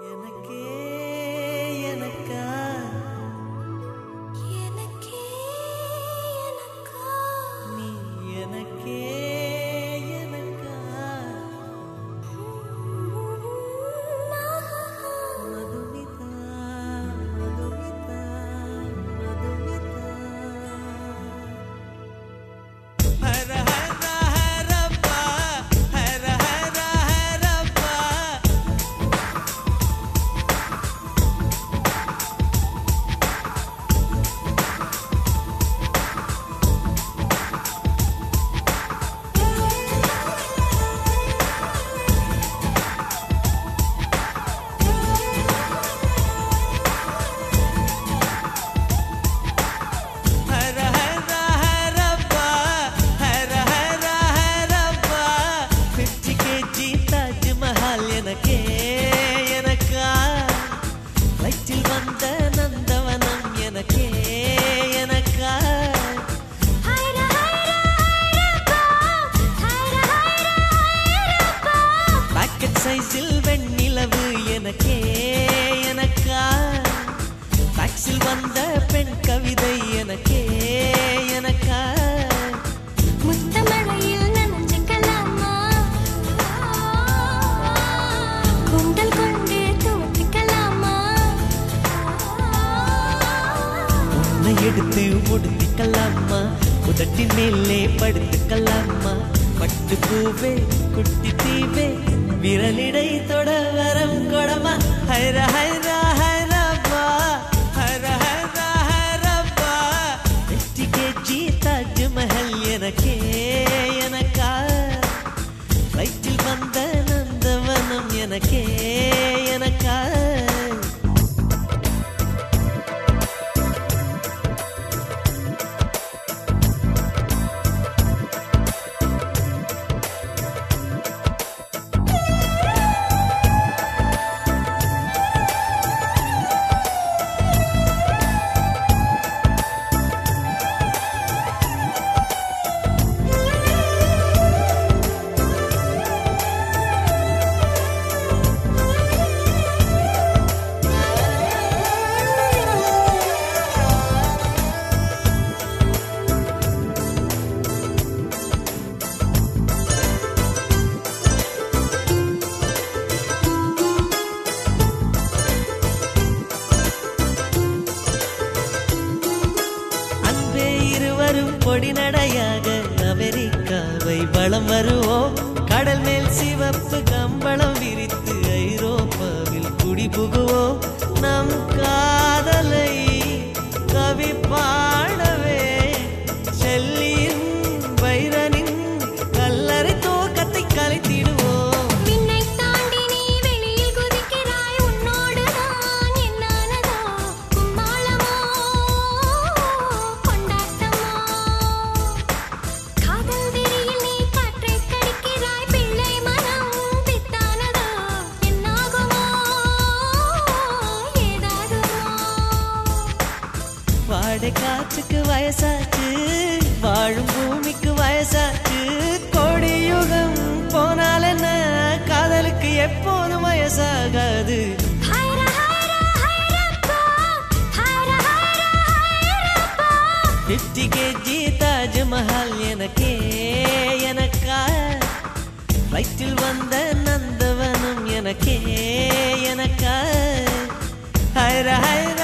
எனக்கே வந்த பெண் கவிதை எனக்கே எனக்கா? முத்தமழையில் நனைஞ்சுக்கலாமா? குண்டல் கொண்டு துவட்டிக்கலாமா உன்னை எடுத்து முடித்துக்கலாமா உதட்டின் மேலே படுத்துக்கலாமா? பட்டு பூவே குட்டி தீவே விரலிடை தொட வரம் கொடமா? ஹைர ஹைர. நந்தவனம் வரும் பொடி நடையாக அமெரிக்காவை வளம் வருவோம். கடல் மேல் சிவப்பு கம்பளம் விரித்து ஐரோப்பாவில் குடிபுகுவோம். நம் காதலை வாடை காற்றுக்கு வயசாச்சு. வாழும் பூமிக்கு வயசாச்சு. கோடி யுகம் போனால் என்ன? காதலுக்கு எப்போதும் வயசாகாது. பிப்டி கேஜி தாஜ்மஹால் எனக்கே எனக்கா? வயிற்றில் வந்த நந்தவனம் எனக்கே எனக்கா? ஹைர ஹைர.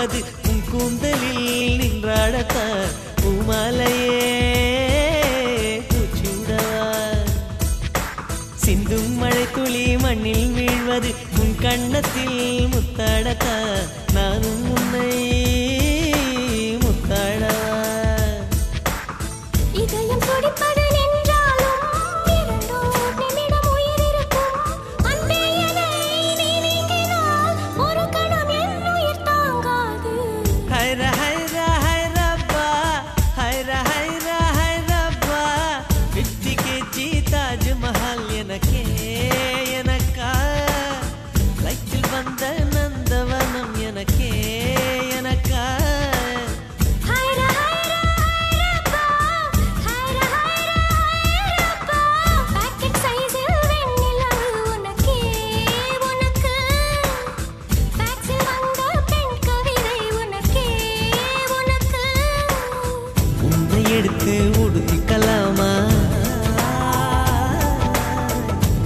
நிற்பது உன் கூந்தலில் நின்றாடத்தான் பூமாலையே சிந்தும் மழை துளி மண்ணில் வீழ்வது உன் கண்ணத்தில் முத்தாடத்தான்